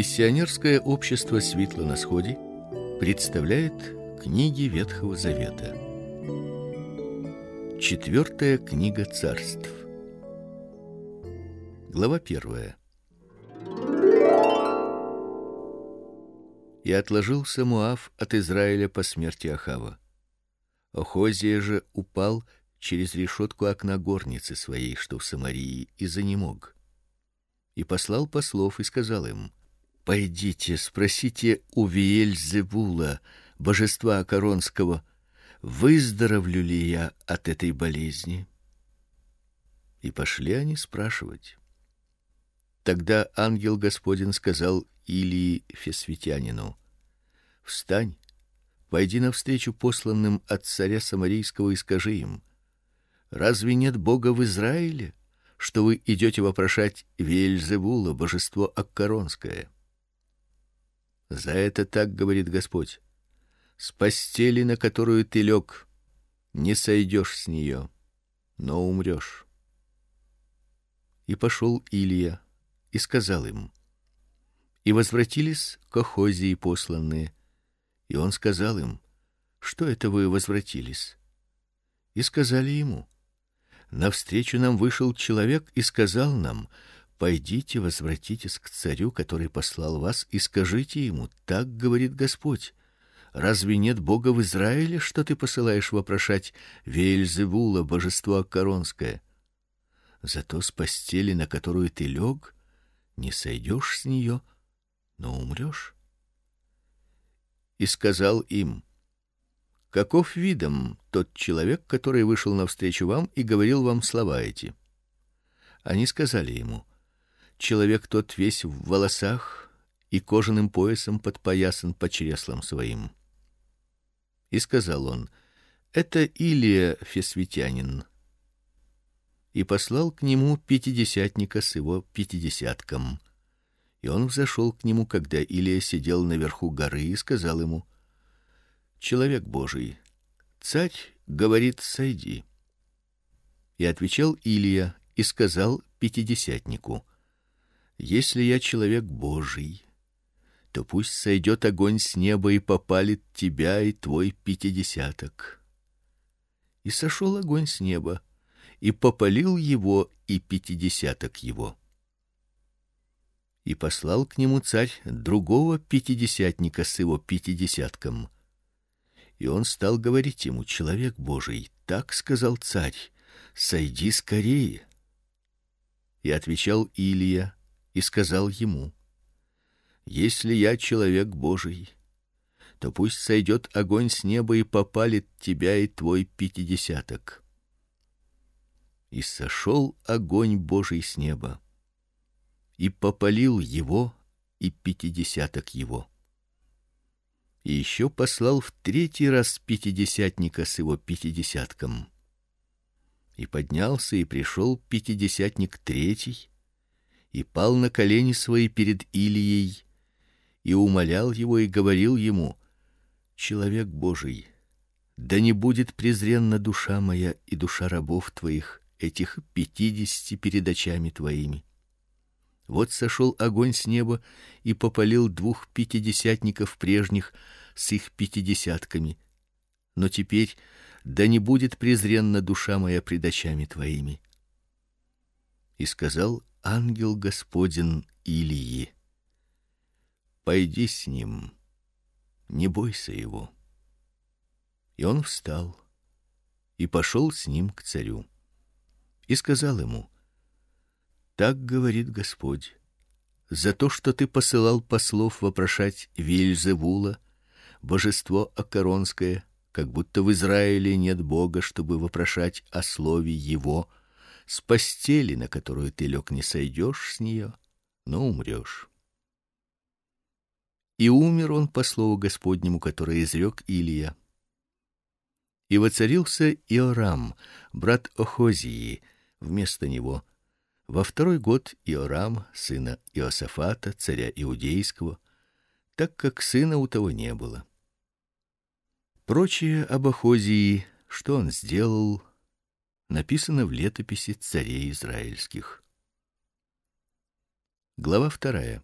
Миссионерское общество Светло на сходе представляет книги Ветхого Завета. Четвертая книга Царств. Глава первая. И отложился Муав от Израиля по смерти Ахава. Охозия же упал через решетку окна горницы своей, что в Самарии, и занемог. И послал послов и сказал им: Пойдите, спросите у Виэльзевула, божества Коронского, выздоровлю ли я от этой болезни. И пошли они спрашивать. Тогда ангел Господин сказал Илии Фесвитянину: Встань, пойди навстречу посланным от царя самарийского и скажи им: Разве нет Бога в Израиле, что вы идете вопрошать Вельзевула, божество Аккаронское? За это так говорит Господь: с постели, на которую ты лег, не сойдешь с нее, но умрешь. И пошел Илия и сказал им: и возвратились к Охозии посланные, и он сказал им: что это вы возвратились? И сказали ему: навстречу нам вышел человек и сказал нам: Пойдите, возвратитесь к царю, который послал вас, и скажите ему: так говорит Господь: разве нет Бога в Израиле, что ты посылаешь вопрошать Вельзевула, божество коронское? Зато с постели, на которую ты лег, не сойдешь с нее, но умрешь. И сказал им: Каков видом тот человек, который вышел навстречу вам и говорил вам слова эти? Они сказали ему: человек тот весь в волосах и кожаным поясом подпоясан по чреслам своим. И сказал он: это Илия Фесвитянин. И послал к нему пятидесятника с его пятидесятком. И он взошел к нему, когда Илия сидел наверху горы, и сказал ему: Человек Божий, царь говорит: сойди. И отвечал Илия и сказал пятидесятнику: если я человек Божий, то пусть сойдет огонь с неба и попалит тебя и твой пятидесяток. И сошел огонь с неба и попалил его и пятидесяток его. И послал к нему царь другого пятидесятника с его пятидесятком. И он стал говорить ему: человек Божий, так сказал царь: сойди скорее. И отвечал Илия: и сказал ему: Если я человек Божий, то пусть сойдет огонь с неба и попалит тебя и твой пятидесяток. И сошел огонь Божий с неба и попалил его и пятидесяток его. И еще послал в третий раз пятидесятника с его пятидесятком. И поднялся и пришел пятидесятник третий и пал на колени свои перед Илией и умолял его и говорил ему: человек Божий, да не будет презренна душа моя и душа рабов твоих, этих пятидесяти перед очами твоими. Вот сошел огонь с неба и попалил двух пятидесятников прежних с их пятидесятками. Но теперь да не будет презренна душа моя пред очами твоими. И сказал ангел Господин Илии: Пойди с ним, не бойся его. И он встал и пошел с ним к царю. И сказал ему: Так говорит Господь: за то, что ты посылал послов вопрошать Вельзевула, божество Акаронское, как будто в Израиле нет Бога, чтобы вопрошать о слове его с постели, на которую ты лег, не сойдешь с нее, но умрешь. И умер он по слову Господнему, которое изрек Илия. И воцарился Иорам, брат Охозии, вместо него. Во второй год Иорам, сына Иосафата, царя иудейского, так как сына у того не было. Прочее об Охозии, что он сделал, написано в летописи царей израильских. Глава вторая.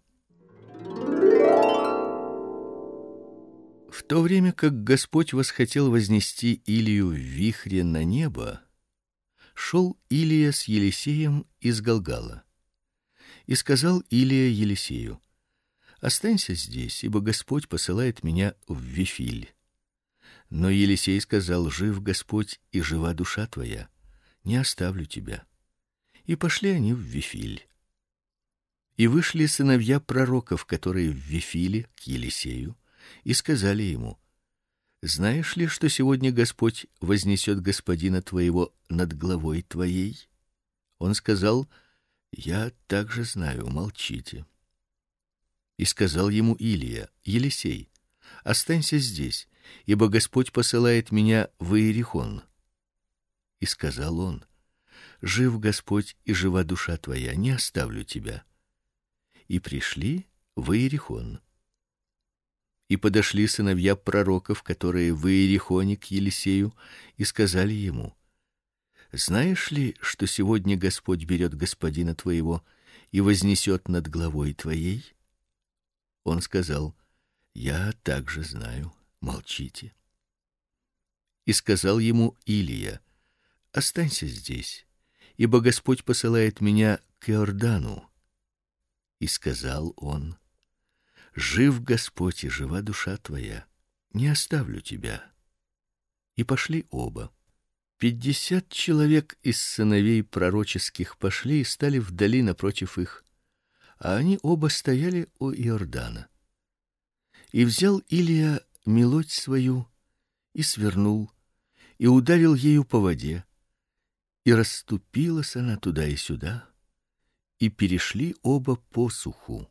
В то время как Господь восхотел вознести Илию в вихре на небо, шел Илия с Елисеем из Галгала. И сказал Илия Елисею: Останься здесь, ибо Господь посылает меня в Вифиль. Но Елисей сказал: Жив Господь и жива душа твоя, не оставлю тебя. И пошли они в Вифиль. И вышли сыновья пророков, которые в Вифиле к Елисею, и сказали ему: Знаешь ли, что сегодня Господь вознесет господина твоего над главой твоей? Он сказал: Я также знаю, молчите. И сказал ему Илия: Елисей, останься здесь, ибо Господь посылает меня в Иерихон. И сказал он: Жив Господь и жива душа твоя, не оставлю тебя. И пришли в Иерихон. И подошли сыновья пророков, которые в Иерихоне к Елисею, и сказали ему: Знаешь ли, что сегодня Господь берет господина твоего и вознесет над главой твоей? Он сказал: "Я также знаю, молчите". И сказал ему Илия: "Останься здесь, ибо Господь посылает меня к Иордану". И сказал он: "Жив Господь и жива душа твоя, не оставлю тебя". И пошли оба. Пятьдесят человек из сыновей пророческих пошли и стали вдали напротив их а они оба стояли у Иордана. И взял Илия мелодь свою и свернул, и ударил ею по воде, и расступилась она туда и сюда, и перешли оба по суху.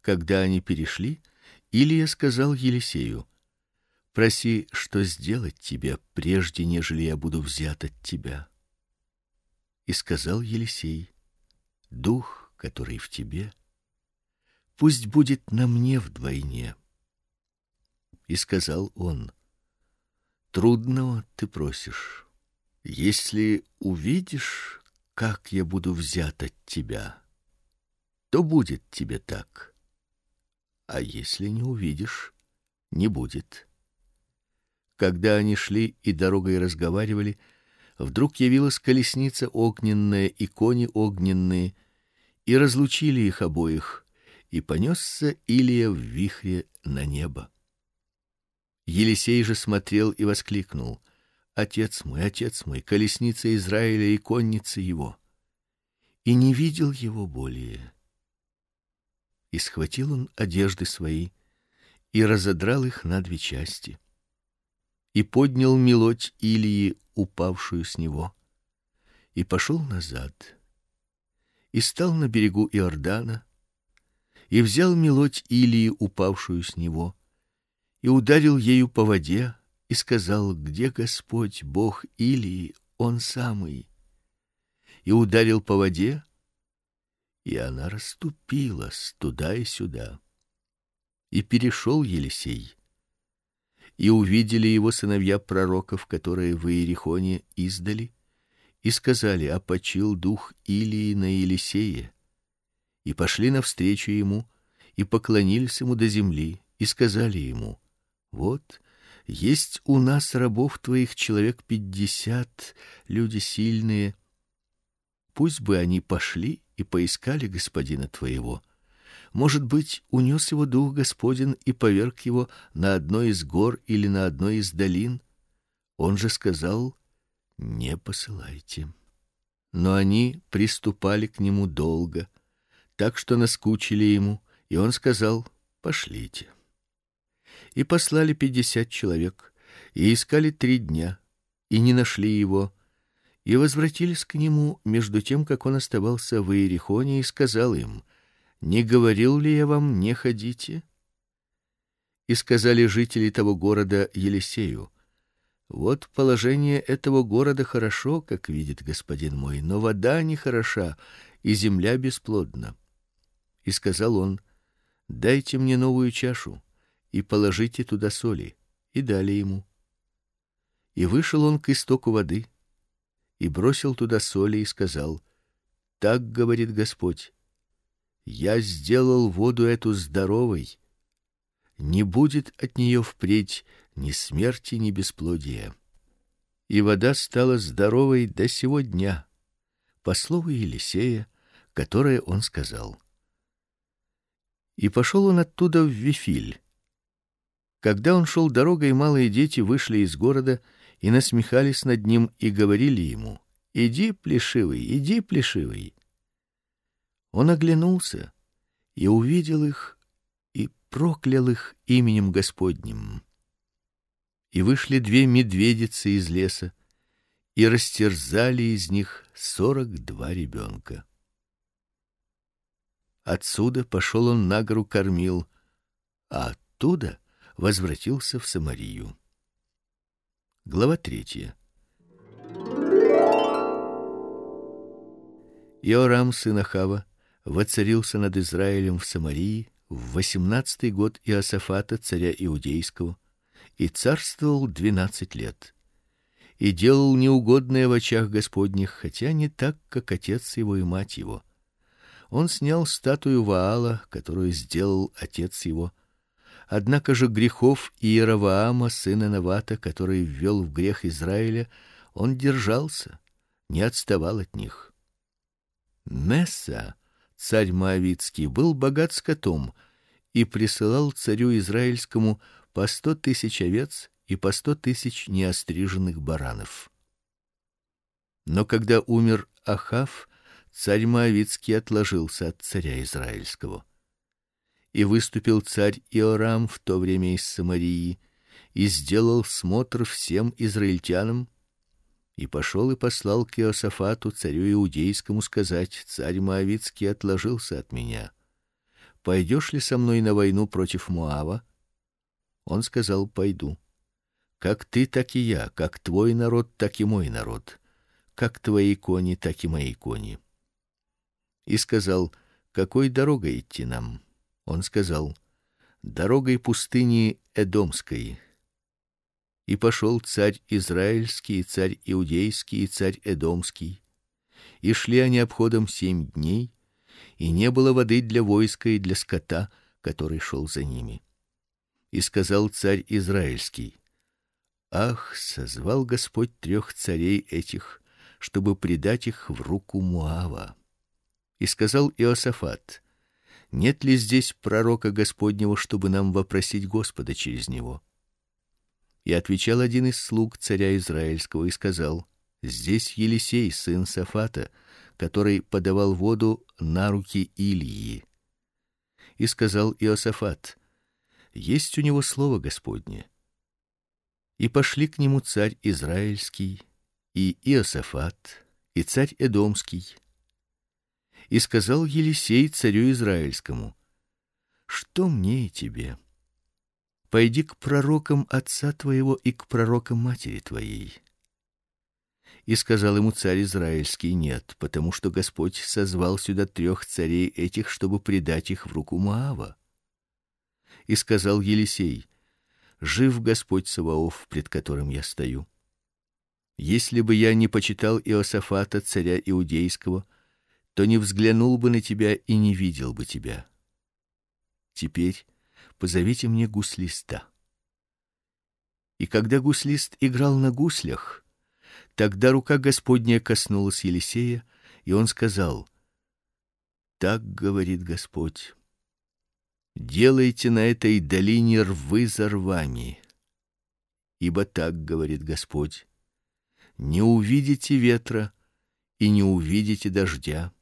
Когда они перешли, Илия сказал Елисею: "Проси, что сделать тебе, прежде нежели я буду взят от тебя". И сказал Елисей: "Дух который в тебе, пусть будет на мне вдвойне. И сказал он: Трудного ты просишь. Если увидишь, как я буду взят от тебя, то будет тебе так. А если не увидишь, не будет. Когда они шли и дорогой разговаривали, вдруг явилась колесница огненная и кони огненные, и разлучили их обоих, и понесся Илия в вихре на небо. Елисей же смотрел и воскликнул: Отец мой, отец мой, колесница Израиля и конница его. И не видел его более. И схватил он одежды свои и разодрал их на две части. И поднял мелодь Илии, упавшую с него, и пошел назад и стал на берегу Иордана, и взял мелодь Илии, упавшую с него, и ударил ею по воде, и сказал: "Где Господь, Бог Илии, он самый?" И ударил по воде, и она расступилась туда и сюда. И перешел Елисей. И увидели его сыновья пророков, которые в Иерихоне издали, и сказали: "А почил дух Илии на Елисее". И пошли навстречу ему и поклонились ему до земли и сказали ему: "Вот есть у нас рабов твоих человек пятьдесят, люди сильные. Пусть бы они пошли и поискали господина твоего. Может быть, унес его дух Господин и поверг его на одной из гор или на одной из долин. Он же сказал: не посылайте. Но они приступали к нему долго, так что наскучили ему, и он сказал: "Пошлите". И послали пятьдесят человек, и искали три дня, и не нашли его, и возвратились к нему между тем, как он оставался в Иерихоне, и сказал им: "Не говорил ли я вам, не ходите?" И сказали жители того города Елисею: вот положение этого города хорошо, как видит господин мой, но вода не хороша, и земля бесплодна. И сказал он: Дайте мне новую чашу и положите туда соли. И дали ему. И вышел он к истоку воды и бросил туда соли и сказал: Так говорит Господь: Я сделал воду эту здоровой. не будет от нее впредь ни смерти, ни бесплодия. И вода стала здоровой до сего дня, по слову Елисея, которое он сказал. И пошел он оттуда в Вифиль. Когда он шел дорогой, малые дети вышли из города и насмехались над ним и говорили ему: "Иди, плешивый, иди, плешивый". Он оглянулся и увидел их и проклял их именем Господним. И вышли две медведицы из леса и растерзали из них сорок два ребенка. Отсюда пошел он на гору кормил, а оттуда возвратился в Самарию. Глава третья. Иорам сын Ахава воцарился над Израилем в Самарии в восемнадцатый год Иосафата царя иудейского и царствовал двенадцать лет. И делал неугодное в очах Господних, хотя не так, как отец его и мать его. Он снял статую Ваала, которую сделал отец его. Однако же грехов Иеровоама сына Навата, который ввел в грех Израиля, он держался, не отставал от них. Месса царь Моавитский, был богат скотом и присылал царю израильскому по сто тысяч овец и по сто тысяч неостриженных баранов. Но когда умер Ахав, царь Моавитский отложился от царя израильского. И выступил царь Иорам в то время из Самарии и сделал смотр всем израильтянам и пошел и послал к Иосафату, царю иудейскому, сказать: царь Моавитский отложился от меня. Пойдешь ли со мной на войну против Моава? Он сказал: пойду. Как ты, так и я, как твой народ, так и мой народ, как твои кони, так и мои кони. И сказал: какой дорогой идти нам? Он сказал: дорогой пустыни Эдомской и пошел царь израильский, царь иудейский, и царь эдомский. И шли они обходом семь дней, и не было воды для войска и для скота, который шел за ними. И сказал царь израильский: Ах, созвал Господь трех царей этих, чтобы предать их в руку Муава. И сказал Иосафат: Нет ли здесь пророка Господнего, чтобы нам вопросить Господа через него? И отвечал один из слуг царя израильского и сказал: Здесь Елисей сын Сафата, который подавал воду на руки Илии. И сказал Иосафат: Есть у него слово Господне. И пошли к нему царь израильский и Иосафат и царь эдомский. И сказал Елисей царю израильскому: Что мне и тебе? Пойди к пророкам отца твоего и к пророкам матери твоей. И сказал ему царь израильский: нет, потому что Господь созвал сюда трех царей этих, чтобы предать их в руку Моава. И сказал Елисей: жив Господь Саваоф, пред которым я стою. Если бы я не почитал Иосафата царя иудейского, то не взглянул бы на тебя и не видел бы тебя. Теперь позовите мне гуслиста. И когда гуслист играл на гуслях, тогда рука Господня коснулась Елисея, и он сказал: Так говорит Господь: Делайте на этой долине рвы за рвами. Ибо так говорит Господь: Не увидите ветра и не увидите дождя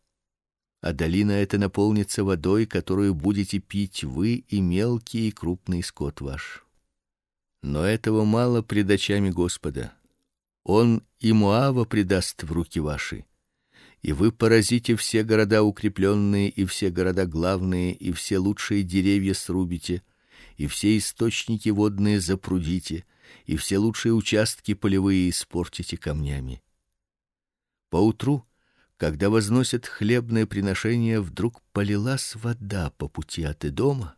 а долина эта наполнится водой, которую будете пить вы и мелкий и крупный скот ваш. Но этого мало пред очами Господа. Он и Моава предаст в руки ваши, и вы поразите все города укрепленные и все города главные и все лучшие деревья срубите, и все источники водные запрудите, и все лучшие участки полевые испортите камнями. Поутру когда возносят хлебное приношение, вдруг полилась вода по пути от Эдома,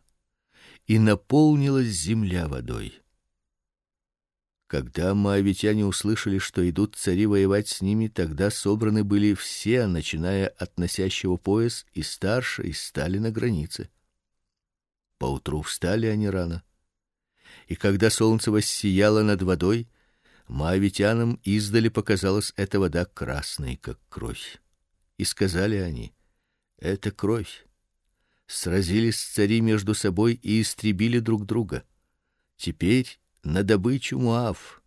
и наполнилась земля водой. Когда моавитяне услышали, что идут цари воевать с ними, тогда собраны были все, начиная от носящего пояс и старше, и стали на границе. Поутру встали они рано И когда солнце воссияло над водой, моавитянам издали показалась эта вода красной, как кровь. И сказали они: это кровь. Сразились цари между собой и истребили друг друга. Теперь на добычу Муав.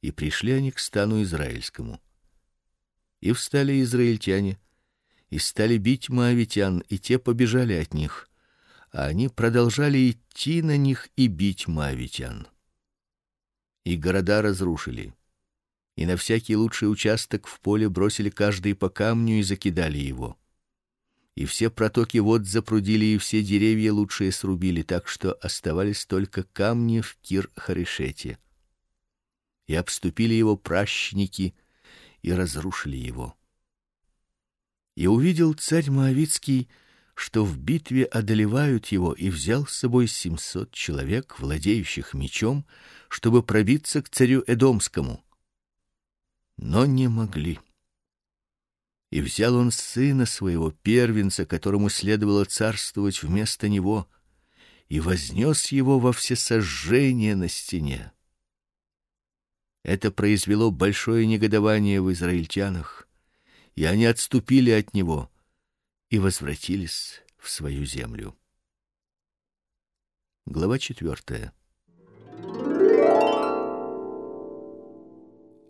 И пришли они к стану израильскому. И встали израильтяне и стали бить моавитян, и те побежали от них, а они продолжали идти на них и бить моавитян. И города разрушили, и на всякий лучший участок в поле бросили каждый по камню и закидали его. И все протоки вод запрудили, и все деревья лучшие срубили, так что оставались только камни в Кир-Харешете. И обступили его пращники и разрушили его. И увидел царь Моавитский, что в битве одолевают его, и взял с собой семьсот человек, владеющих мечом, чтобы пробиться к царю Эдомскому. Но не могли. И взял он сына своего первенца, которому следовало царствовать вместо него, и вознес его во всесожжение на стене. Это произвело большое негодование в израильтянах и они отступили от него и возвратились в свою землю. Глава четвертая.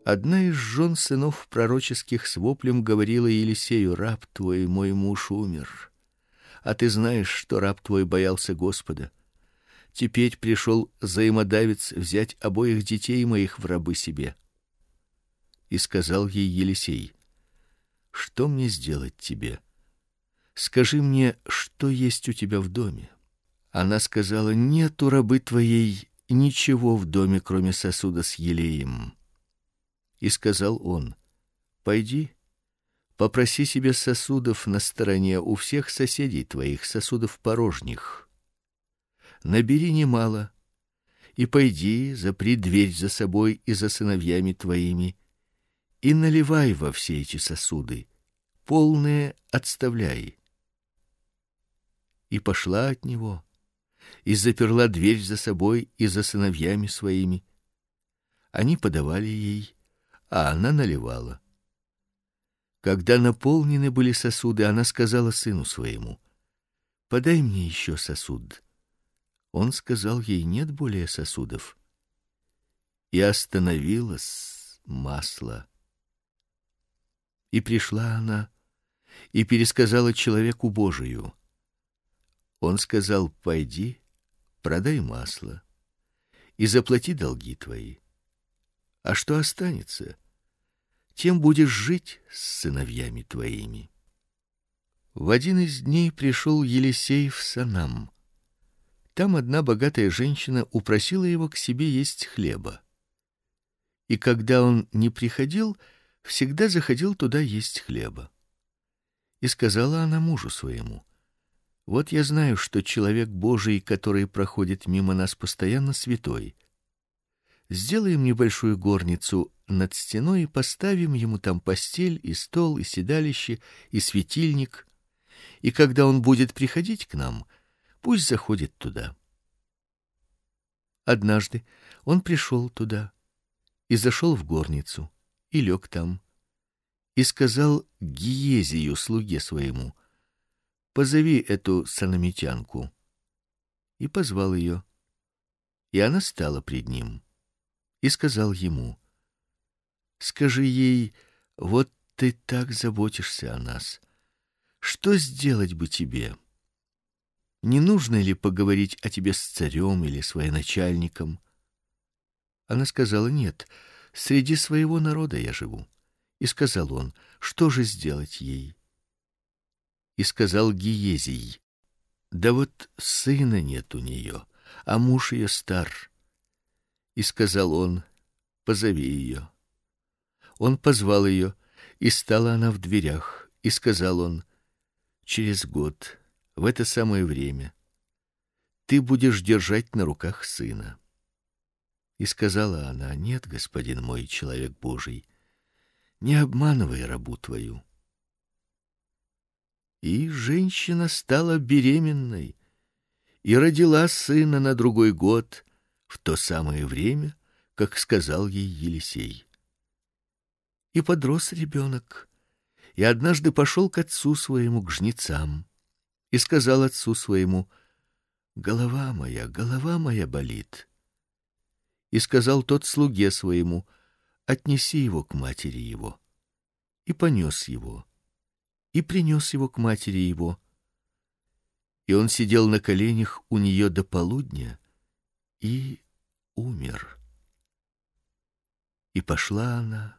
Одна из жен сынов пророческих с воплем говорила Елисею: "Раб твой, мой муж умер, а ты знаешь, что раб твой боялся Господа. Теперь пришел взаимодавец взять обоих детей моих в рабы себе". И сказал ей Елисей: что мне сделать тебе? Скажи мне, что есть у тебя в доме. Она сказала: нет у рабы твоей ничего в доме, кроме сосуда с елеем. И сказал он: пойди, попроси себе сосудов на стороне у всех соседей твоих, сосудов порожних. Набери немало и пойди, запри дверь за собой и за сыновьями твоими и наливай во все эти сосуды, полные отставляй. И пошла от него, и заперла дверь за собой и за сыновьями своими. Они подавали ей, а она наливала. Когда наполнены были сосуды, она сказала сыну своему: "Подай мне еще сосуд". Он сказал ей: "Нет более сосудов". И остановилось масло. И пришла она и пересказала человеку Божию. Он сказал: "Пойди, продай масло и заплати долги твои. А что останется, тем будешь жить с сыновьями твоими". В один из дней пришел Елисей в Санам. Там одна богатая женщина упросила его к себе есть хлеба. И когда он не приходил, всегда заходил туда есть хлеба. И сказала она мужу своему: Вот я знаю, что человек Божий, который проходит мимо нас постоянно святой. Сделаем небольшую горницу над стеной и поставим ему там постель и стол и седалище и светильник. И когда он будет приходить к нам, пусть заходит туда. Однажды он пришел туда и зашел в горницу и лег там. И сказал Гиезию слуге своему: "Позови эту санамитянку". И позвал ее. И она стала пред ним. И сказал ему: "Скажи ей: вот ты так заботишься о нас. Что сделать бы тебе? Не нужно ли поговорить о тебе с царем или с военачальником?" Она сказала: "Нет, Среди своего народа я живу. И сказал он: "Что же сделать ей?" И сказал Гиезий: "Да вот сына нет у нее, а муж ее стар". И сказал он: "Позови ее". Он позвал ее, и стала она в дверях, и сказал он: "Через год, в это самое время, ты будешь держать на руках сына". И сказала она: "Нет, господин мой, человек Божий, не обманывай рабу твою". И женщина стала беременной и родила сына на другой год в то самое время, как сказал ей Елисей. И подрос ребенок, и однажды пошел к отцу своему к жнецам и сказал отцу своему: "Голова моя, голова моя болит". И сказал тот слуге своему: "Отнеси его к матери его". И понес его, и принес его к матери его. И он сидел на коленях у нее до полудня и умер. И пошла она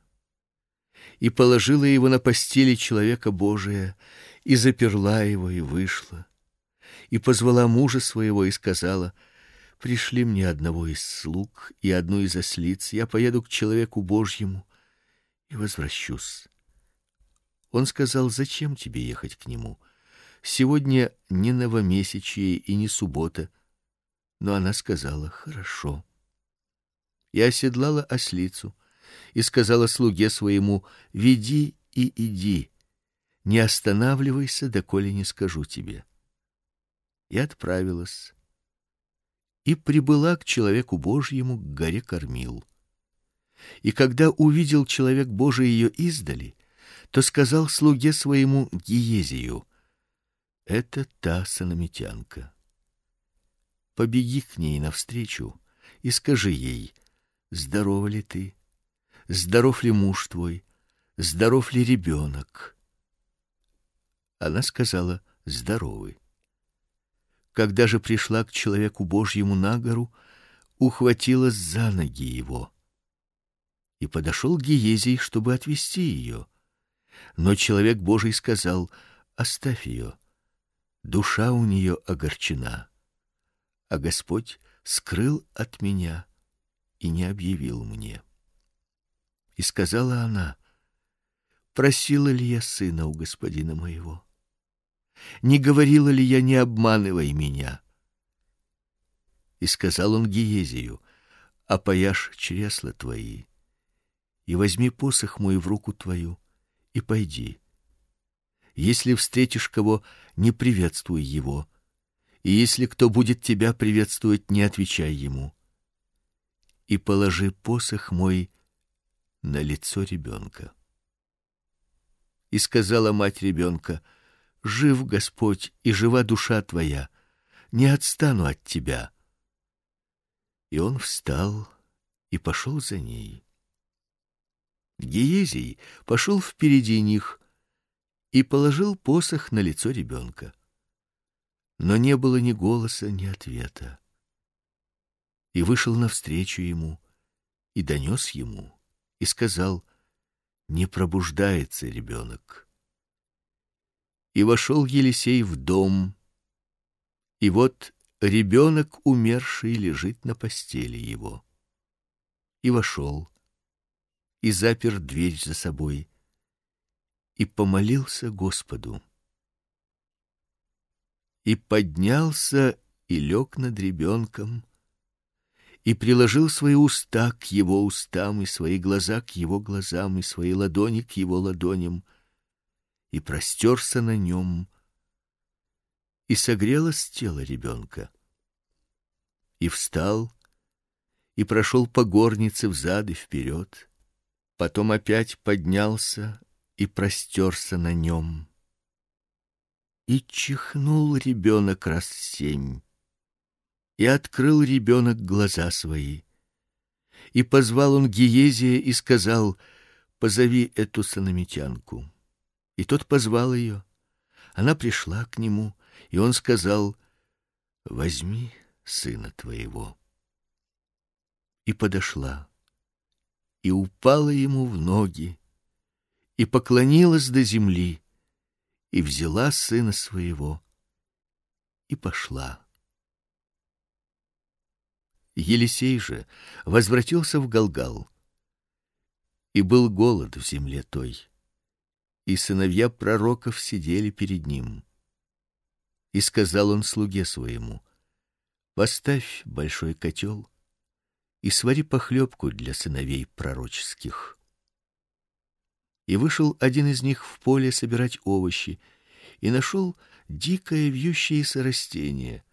и положила его на постели человека Божия, и заперла его и вышла. И позвала мужа своего и сказала: Пришли мне одного из слуг и одну из ослиц, я поеду к человеку Божьему и возвращусь. Он сказал: Зачем тебе ехать к нему? Сегодня не новомесячие и не суббота. Но она сказала: Хорошо. И оседлала ослицу и сказала слуге своему: Веди и иди, не останавливайся, доколе не скажу тебе. И отправилась и прибыла к человеку Божьему к горе Кормил. И когда увидел человек Божий ее издали, то сказал слуге своему Гиезию: "Это та санамитянка. Побеги к ней навстречу и скажи ей: здорова ли ты? Здоров ли муж твой? Здоров ли ребенок?» Она сказала: "Здоровы". Когда же пришла к человеку Божьему на гору, ухватилась за ноги его. И подошел Гиезий, чтобы отвести ее. Но человек Божий сказал: "Оставь ее. Душа у нее огорчена, а Господь скрыл от меня и не объявил мне". И сказала она: "Просила ли я сына у господина моего? Не говорила ли я: не обманывай меня?" И сказал он Гиезию: "Опояшь чресла твои и возьми посох мой в руку твою и пойди. Если встретишь кого, не приветствуй его, и если кто будет тебя приветствовать, не отвечай ему. И положи посох мой на лицо ребенка. И сказала мать ребенка: Жив Господь и жива душа твоя, не отстану от тебя. И он встал и пошел за ней. Гиезий пошел впереди них и положил посох на лицо ребенка. Но не было ни голоса, ни ответа. И вышел навстречу ему и донес ему и сказал: "Не пробуждается ребенок". И вошел Елисей в дом, и вот ребенок умерший лежит на постели его. И вошел и запер дверь за собой и помолился Господу. И поднялся и лег над ребенком и приложил свои уста к его устам и свои глаза к его глазам и свои ладони к его ладоням и простерся на нем и согрелось тело ребенка. И встал и прошел по горнице взад и вперед потом опять поднялся и простерся на нем. И чихнул ребенок раз семь, и открыл ребенок глаза свои. И позвал он Гиезия и сказал: "Позови эту санамитянку". И тот позвал ее. Она пришла к нему, и он сказал: "Возьми сына твоего". И подошла и упала ему в ноги, и поклонилась до земли, и взяла сына своего и пошла. Елисей же возвратился в Галгал. И был голод в земле той. И сыновья пророков сидели перед ним. И сказал он слуге своему: "Поставь большой котел и свари похлебку для сыновей пророческих. И вышел один из них в поле собирать овощи, и нашел дикое вьющееся растение,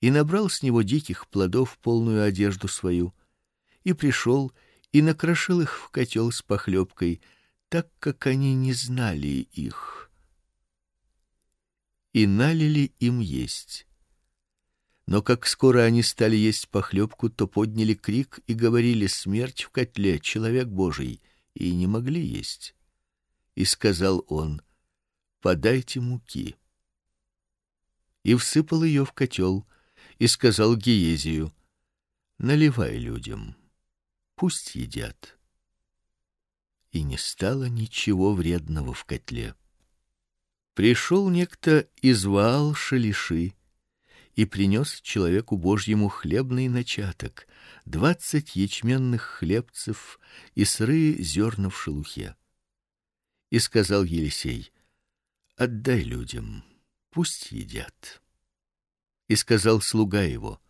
и набрал с него диких плодов полную одежду свою, и пришел и накрошил их в котел с похлебкой, так как они не знали их. И налили им есть. Но как скоро они стали есть похлебку, то подняли крик и говорили: "Смерть в котле, человек Божий!" И не могли есть. И сказал он: "Подайте муки" и всыпал ее в котел, и сказал Гиезию: "Наливай людям, пусть едят". И не стало ничего вредного в котле. Пришел некто из Ваал Шалиши и принес человеку Божьему хлебный начаток, двадцать ячменных хлебцев и сырые зерна в шелухе. И сказал Елисей: "Отдай людям, пусть едят". И сказал слуга его: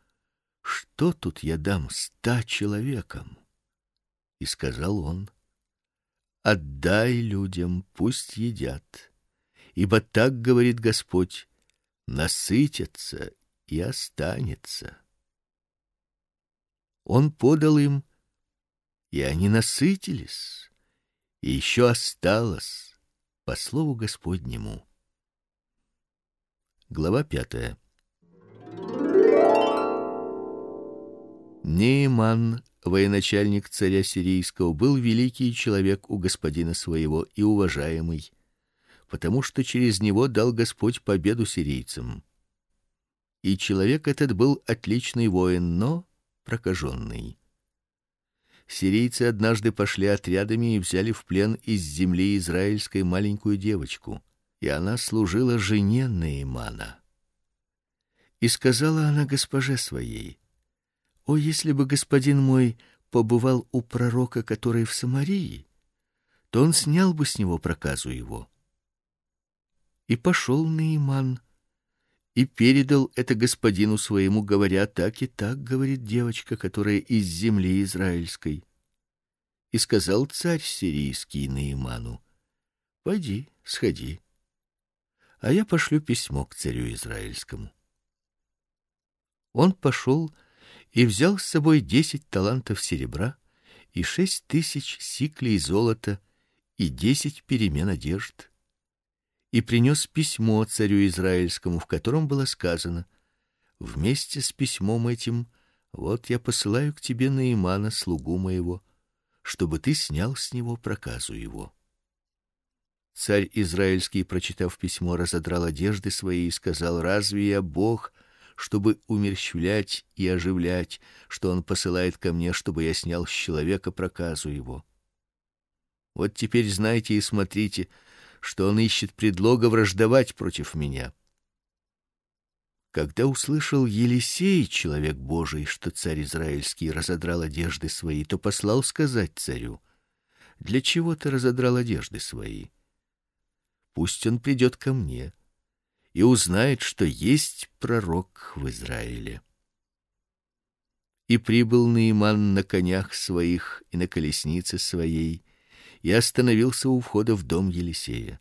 "Что тут я дам ста человекам?" И сказал он: "Отдай людям, пусть едят, ибо так говорит Господь: насытятся и останется". Он подал им, и они насытились, и еще осталось по слову Господнему. Глава пятая. Нейман, военачальник царя сирийского, был великий человек у господина своего и уважаемый, потому что через него дал Господь победу сирийцам. И человек этот был отличный воин, но прокаженный. Сирийцы однажды пошли отрядами и взяли в плен из земли израильской маленькую девочку, и она служила жене Неймана. И сказала она госпоже своей: о, если бы господин мой побывал у пророка, который в Самарии, то он снял бы с него проказу его. И пошел Нейман и передал это господину своему, говоря: так и так говорит девочка, которая из земли израильской. И сказал царь сирийский Нейману: пойди, сходи, а я пошлю письмо к царю израильскому. Он пошел и взял с собой десять талантов серебра и шесть тысяч сиклей золота и десять перемен одежд. И принес письмо царю израильскому, в котором было сказано: вместе с письмом этим вот я посылаю к тебе Наимана, слугу моего, чтобы ты снял с него проказу его. Царь израильский, прочитав письмо, разодрал одежды свои и сказал: разве я Бог, чтобы умерщвлять и оживлять, что он посылает ко мне, чтобы я снял с человека проказу его. Вот теперь знайте и смотрите, что он ищет предлога враждовать против меня. Когда услышал Елисей, человек Божий, что царь израильский разодрал одежды свои, то послал сказать царю: "Для чего ты разодрал одежды свои? Пусть он придет ко мне, и узнает, что есть пророк в Израиле. И прибыл Наиман на конях своих и на колеснице своей, и остановился у входа в дом Елисея.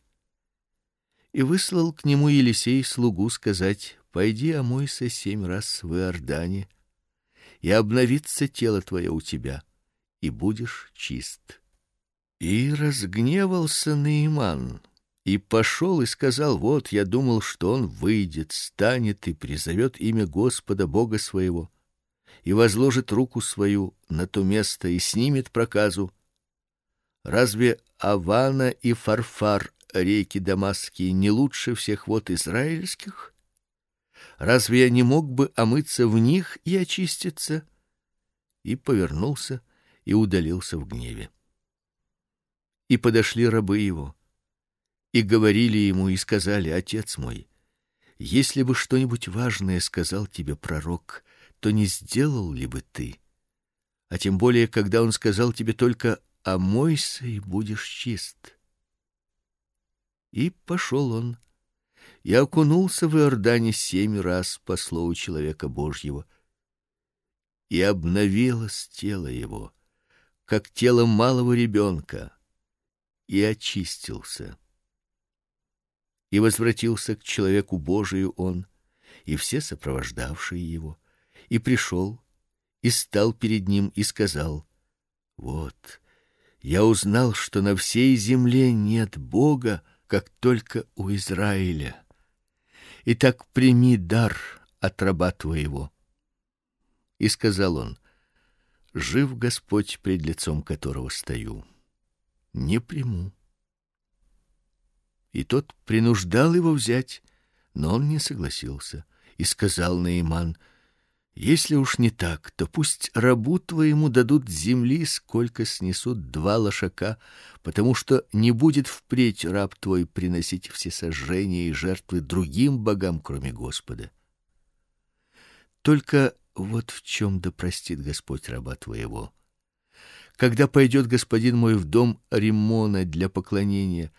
И выслал к нему Елисей слугу сказать: "Пойди омойся семь раз в Иордане, и обновится тело твое у тебя, и будешь чист". И разгневался Наиман и пошел и сказал: "Вот я думал, что он выйдет, станет и призовет имя Господа Бога своего, и возложит руку свою на то место и снимет проказу. Разве Авана и Фарфар, реки Дамасские, не лучше всех вод израильских? Разве я не мог бы омыться в них и очиститься?" И повернулся и удалился в гневе. И подошли рабы его и говорили ему и сказали: "Отец мой, если бы что-нибудь важное сказал тебе пророк, то не сделал ли бы ты? А тем более, когда он сказал тебе только: "Омойся и будешь чист". И пошел он и окунулся в Иордане семь раз по слову человека Божьего, и обновилось тело его, как тело малого ребенка, и очистился. И возвратился к человеку Божию он, и все сопровождавшие его, и пришел и стал перед ним и сказал: Вот, я узнал, что на всей земле нет Бога, как только у Израиля. Итак, прими дар от раба твоего. И сказал он: Жив Господь, пред лицом которого стою, не приму. И тот принуждал его взять, но он не согласился и сказал Наиман: если уж не так, то пусть рабу твоему дадут земли, сколько снесут два лошака, потому что не будет впредь раб твой приносить все сожжения и жертвы другим богам, кроме Господа. Только вот в чем да простит Господь раба твоего. Когда пойдет господин мой в дом Римона для поклонения,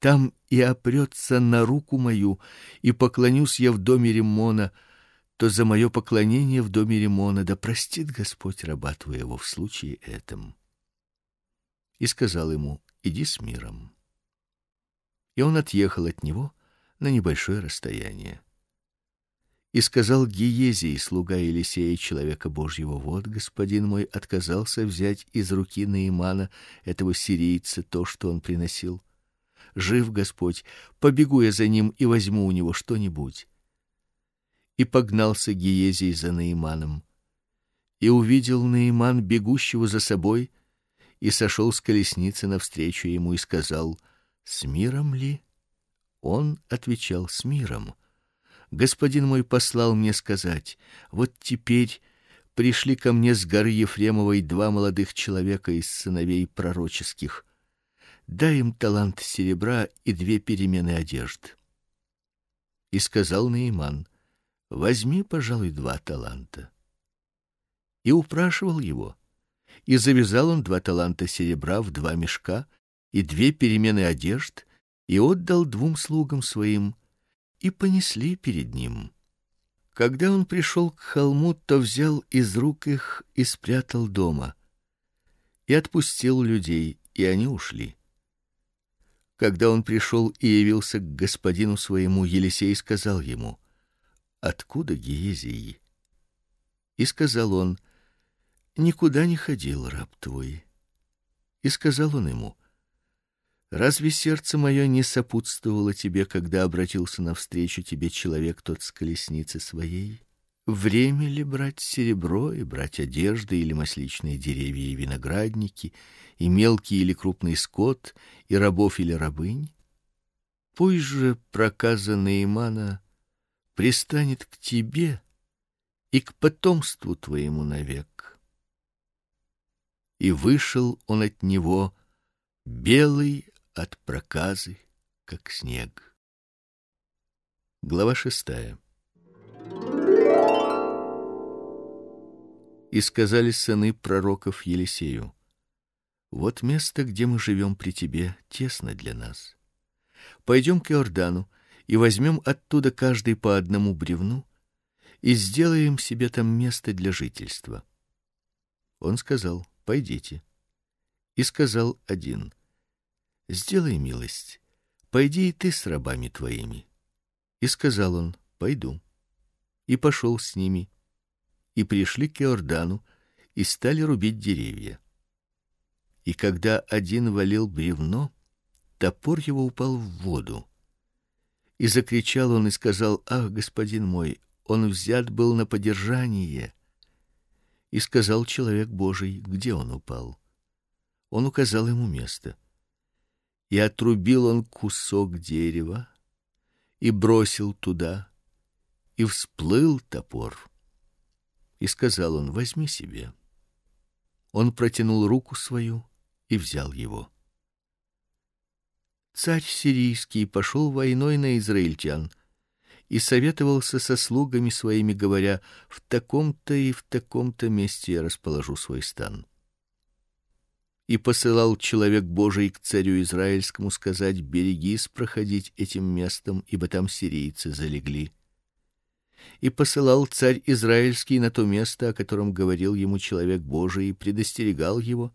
там и опрется на руку мою, и поклонюсь я в доме Римона — то за мое поклонение в доме Римона да простит Господь раба твоего в случае этом. И сказал ему: иди с миром. И он отъехал от него на небольшое расстояние. И сказал Гиезий, слуга Елисея, человека Божьего: вот господин мой отказался взять из руки Наимана этого сирийца то, что он приносил. Жив Господь, побегу я за ним и возьму у него что-нибудь и погнался Гиезий за Наиманом. И увидел Наиман бегущего за собой, и сошел с колесницы навстречу ему и сказал: "С миром ли?" Он отвечал: "С миром. Господин мой послал мне сказать: вот теперь пришли ко мне с горы Ефремовой два молодых человека из сыновей пророческих. Дай им талант серебра и две перемены одежд". И сказал Наиман: Возьми, пожалуй, два таланта. И упрашивал его. И завязал он два таланта серебра в два мешка и две перемены одежд и отдал двум слугам своим, и понесли перед ним. Когда он пришел к холму, то взял из рук их и спрятал дома. И отпустил людей, и они ушли. Когда он пришел и явился к господину своему, Елисей сказал ему: откуда Гиезий? И сказал он: никуда не ходил раб твой. И сказал он ему: Разве сердце мое не сопутствовало тебе, когда обратился навстречу тебе человек тот с колесницы своей? Время ли брать серебро и брать одежды или масличные деревья и виноградники, и мелкий или крупный скот, и рабов или рабынь? Пусть же проказа Наимана пристанет к тебе и к потомству твоему навек. И вышел он от него белый от проказы, как снег. Глава шестая. И сказали сыны пророков Елисею: Вот место, где мы живем при тебе, тесно для нас. Пойдем к Иордану и возьмем оттуда каждый по одному бревну и сделаем себе там место для жительства. Он сказал: "Пойдите". И сказал один: "Сделай милость, пойди и ты с рабами твоими". И сказал он: "Пойду". И пошел с ними. И пришли к Иордану и стали рубить деревья. И когда один валил бревно, топор его упал в воду и закричал он и сказал: "Ах, господин мой, он взят был на подержание". И сказал человек Божий: "Где он упал?" Он указал ему место. И отрубил он кусок дерева и бросил туда, и всплыл топор. И сказал он: "Возьми себе". Он протянул руку свою и взял его царь сирийский пошел войной на израильтян и советовался со слугами своими, говоря: в таком-то и в таком-то месте я расположу свой стан. И посылал человек Божий к царю израильскому сказать: берегись проходить этим местом, ибо там сирийцы залегли. И посылал царь израильский на то место, о котором говорил ему человек Божий, и предостерегал его,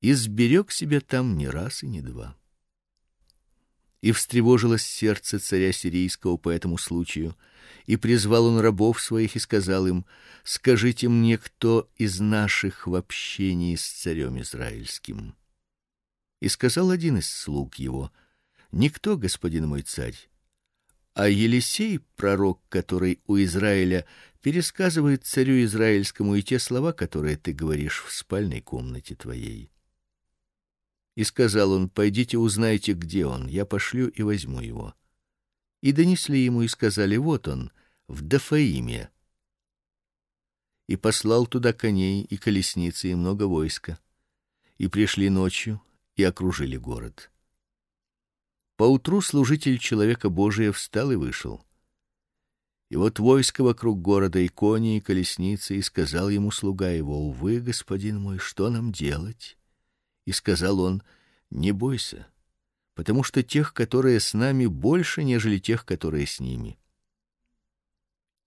и сберег себе там не раз и не два. И встревожилось сердце царя сирийского по этому случаю, и призвал он рабов своих и сказал им: "Скажите мне, кто из наших в общении с царем израильским?" И сказал один из слуг его: "Никто, господин мой царь, а Елисей, пророк, который у Израиля пересказывает царю израильскому и те слова, которые ты говоришь в спальной комнате твоей. И сказал он: "Пойдите узнайте, где он, я пошлю и возьму его". И донесли ему и сказали: "Вот он, в Дафаиме". И послал туда коней и колесницы и много войска. И пришли ночью и окружили город. Поутру служитель человека Божия встал и вышел. И вот войско вокруг города и кони и колесницы, и сказал ему слуга его: "Увы, господин мой, что нам делать?" И сказал он: "Не бойся, потому что тех, которые с нами, больше, нежели тех, которые с ними".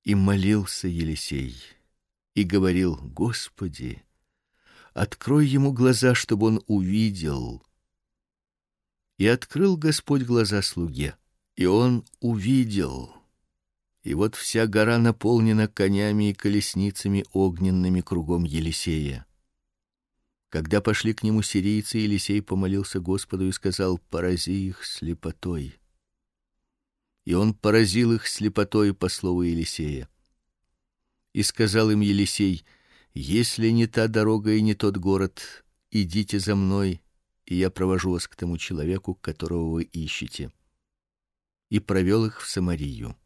И молился Елисей и говорил: "Господи, открой ему глаза, чтобы он увидел". И открыл Господь глаза слуге, и он увидел. И вот вся гора наполнена конями и колесницами огненными кругом Елисея. Когда пошли к нему сирийцы, Елисей помолился Господу и сказал: "Порази их слепотой". И он поразил их слепотой по слову Елисея. И сказал им Елисей: "Если не та дорога и не тот город, идите за мной, и я провожу вас к тому человеку, которого вы ищете. И провел их в Самарию.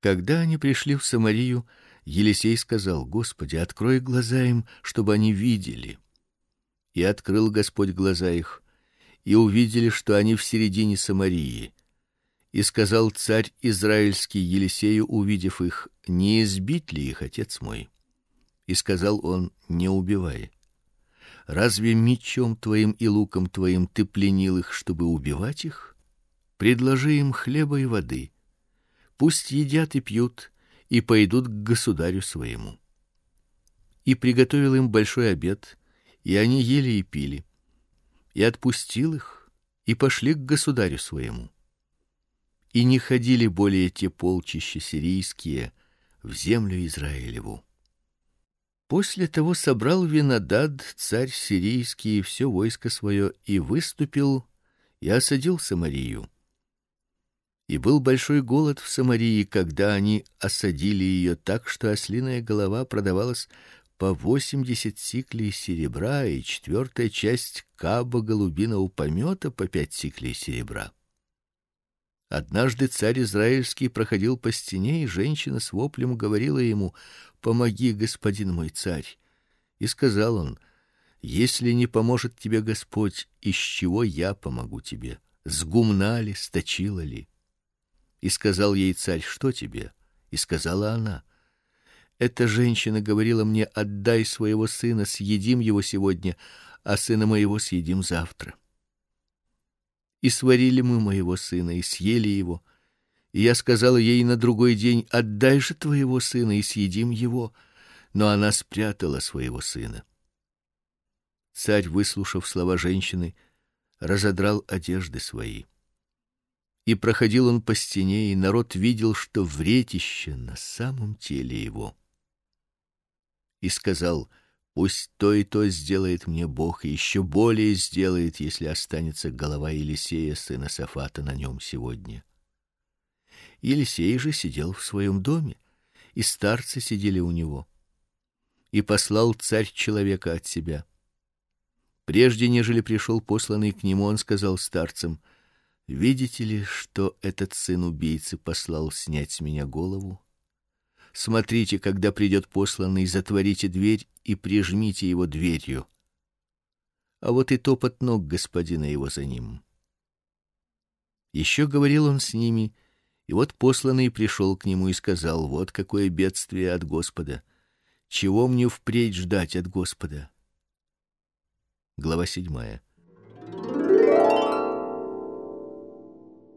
Когда они пришли в Самарию, Елисей сказал: "Господи, открой глаза им, чтобы они видели". И открыл Господь глаза их, и увидели, что они в середине Самарии. И сказал царь израильский Елисею, увидев их: "Не избить ли их, отец мой?" И сказал он: "Не убивай". Разве мечом твоим и луком твоим ты пленил их, чтобы убивать их? Предложи им хлеба и воды. Пусть едят и пьют и пойдут к государю своему. И приготовил им большой обед, и они ели и пили. И отпустил их, и пошли к государю своему. И не ходили более те полчища сирийские в землю Израилеву. После того собрал Винодад, царь сирийский, все войско свое и выступил и осадил Самарию. И был большой голод в Самарии, когда они осадили ее так, что ослиная голова продавалась по восемьдесят сиклей серебра и четвертая часть каба голубиного помета по пять сиклей серебра. Однажды царь израильский проходил по стене, и женщина с воплем говорила ему: "Помоги, господин мой царь". И сказал он: "Если не поможет тебе Господь, из чего я помогу тебе? С гумна ли, сточила ли?" И сказал ей царь: "Что тебе?" И сказала она: "Эта женщина говорила мне: отдай своего сына, съедим его сегодня, а сына моего съедим завтра". И сварили мы моего сына и съели его. И я сказала ей на другой день: "Отдай же твоего сына и съедим его". Но она спрятала своего сына. Царь, выслушав слова женщины, разодрал одежды свои. И проходил он по стене, и народ видел, что вретище на самом теле его. И сказал: Пусть то и то сделает мне Бог, и еще более сделает, если останется голова Елисея сына Сафата на нем сегодня. Елисей же сидел в своем доме, и старцы сидели у него. И послал царь человека от себя. Прежде нежели пришел посланный к нему, он сказал старцам: "Видите ли, что этот сын убийцы послал снять с меня голову? Смотрите, когда придет посланный, затворите дверь и прижмите его дверью. А вот и топот ног господина его за ним. Еще говорил он с ними, и вот посланный пришел к нему и сказал: вот какое бедствие от Господа. Чего мне впредь ждать от Господа? Глава седьмая.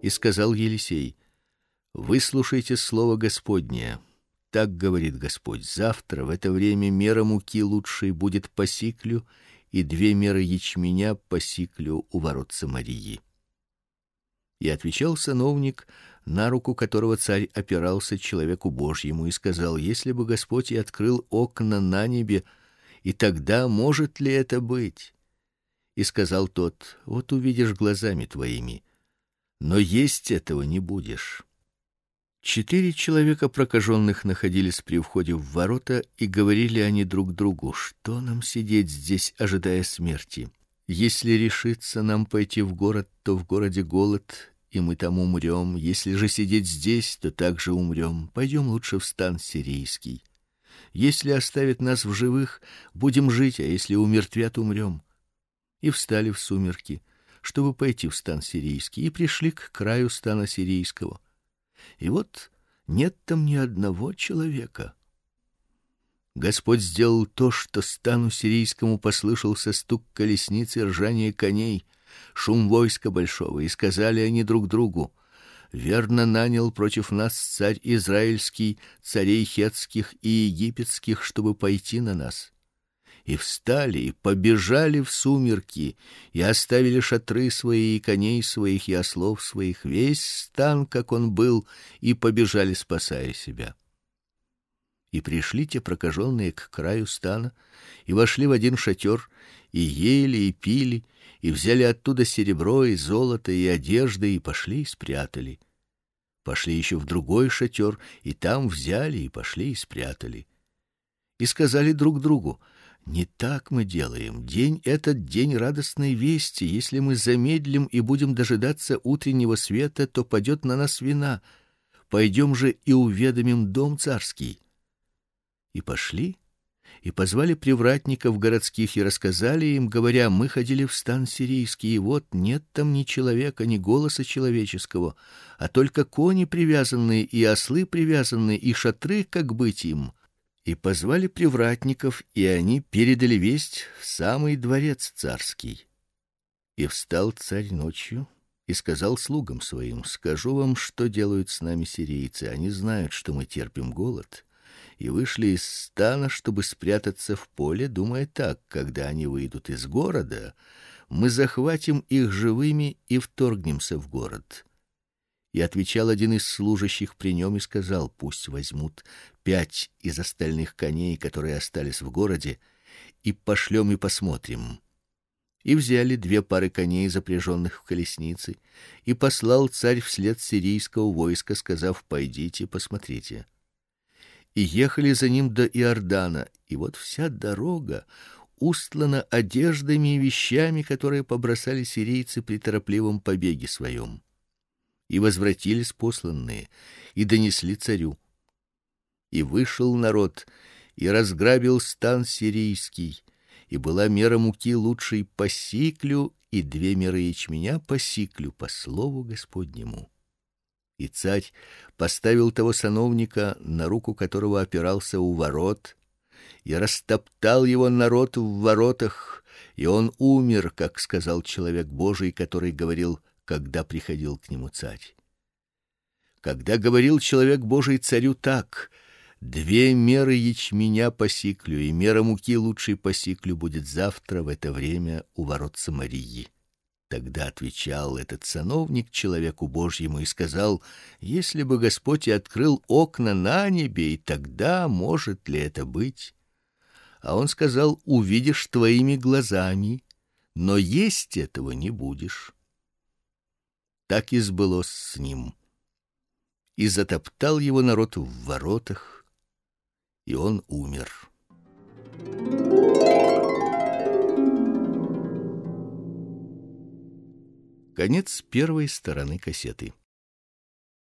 И сказал Елисей: Выслушайте слово Господнее. Так говорит Господь: завтра в это время мера муки лучшей будет по сиклю, и две меры ячменя по сиклю у ворот Самарии. И отвечал сановник, на руку которого царь опирался человеку Божьему, и сказал: "Если бы Господь и открыл окна на небе, и тогда может ли это быть?" И сказал тот: "Вот увидишь глазами твоими, но есть этого не будешь". Четыре человека прокаженных находились при входе в ворота, и говорили они друг другу: "Что нам сидеть здесь, ожидая смерти?" Если решится нам пойти в город, то в городе голод, и мы там умрем. Если же сидеть здесь, то также умрем. Пойдем лучше в стан сирийский. Если оставят нас в живых, будем жить, а если умертвят, умрем. И встали в сумерки, чтобы пойти в стан сирийский, и пришли к краю стана сирийского. И вот нет там ни одного человека. Господь сделал то, что стану сирийскому послышался стук колесниц и ржание коней, шум войска большого, и сказали они друг другу: верно нанял против нас царь израильский царей хетских и египетских, чтобы пойти на нас. И встали и побежали в сумерки, и оставили шатры свои и коней своих и ослов своих, весь стан, как он был, и побежали, спасая себя. И пришли те прокаженные к краю стана, и вошли в один шатер, и ели и пили, и взяли оттуда серебро и золото и одежды и пошли и спрятали. Пошли еще в другой шатер, и там взяли и пошли и спрятали. И сказали друг другу: не так мы делаем. День этот день радостной вести. Если мы замедлим и будем дожидаться утреннего света, то падет на нас вина. Пойдем же и уведомим дом царский и пошли и позвали привратников городских и рассказали им, говоря: мы ходили в стан сирийский, и вот нет там ни человека, ни голоса человеческого, а только кони привязанные и ослы привязанные и шатры, как быть им. И позвали привратников, и они передали весть в самый дворец царский. И встал царь ночью и сказал слугам своим: "Скажу вам, что делают с нами сирийцы. Они знают, что мы терпим голод, и вышли из стана, чтобы спрятаться в поле, думая так: когда они выйдут из города, мы захватим их живыми и вторгнемся в город. И отвечал один из служащих при нем и сказал: пусть возьмут пять из остальных коней, которые остались в городе, и пошлем и посмотрим. И взяли две пары коней, запряженных в колесницы, и послал царь вслед сирийского войска, сказав: "Пойдите, посмотрите" и ехали за ним до Иордана, и вот вся дорога устлана одеждами и вещами, которые побросали сирийцы при торопливом побеге своем. И возвратились посланные и донесли царю. И вышел народ и разграбил стан сирийский, и была мера муки лучшей по сиклю и две меры ячменя по сиклю по слову Господнему. И царь поставил того сановника, на руку которого опирался у ворот, и растоптал его народ в воротах, и он умер, как сказал человек Божий, который говорил, когда приходил к нему царь. Когда говорил человек Божий царю так: две меры ячменя по сиклю и мера муки лучшей по сиклю будет завтра в это время у ворот Самарии. Тогда отвечал этот сановник человеку Божьему и сказал: "Если бы Господь и открыл окна на небе, и тогда может ли это быть?" А он сказал: "Увидишь твоими глазами, но есть этого не будешь". Так и сбылось с ним. И затоптал его народ в воротах, и он умер. Конец первой стороны кассеты.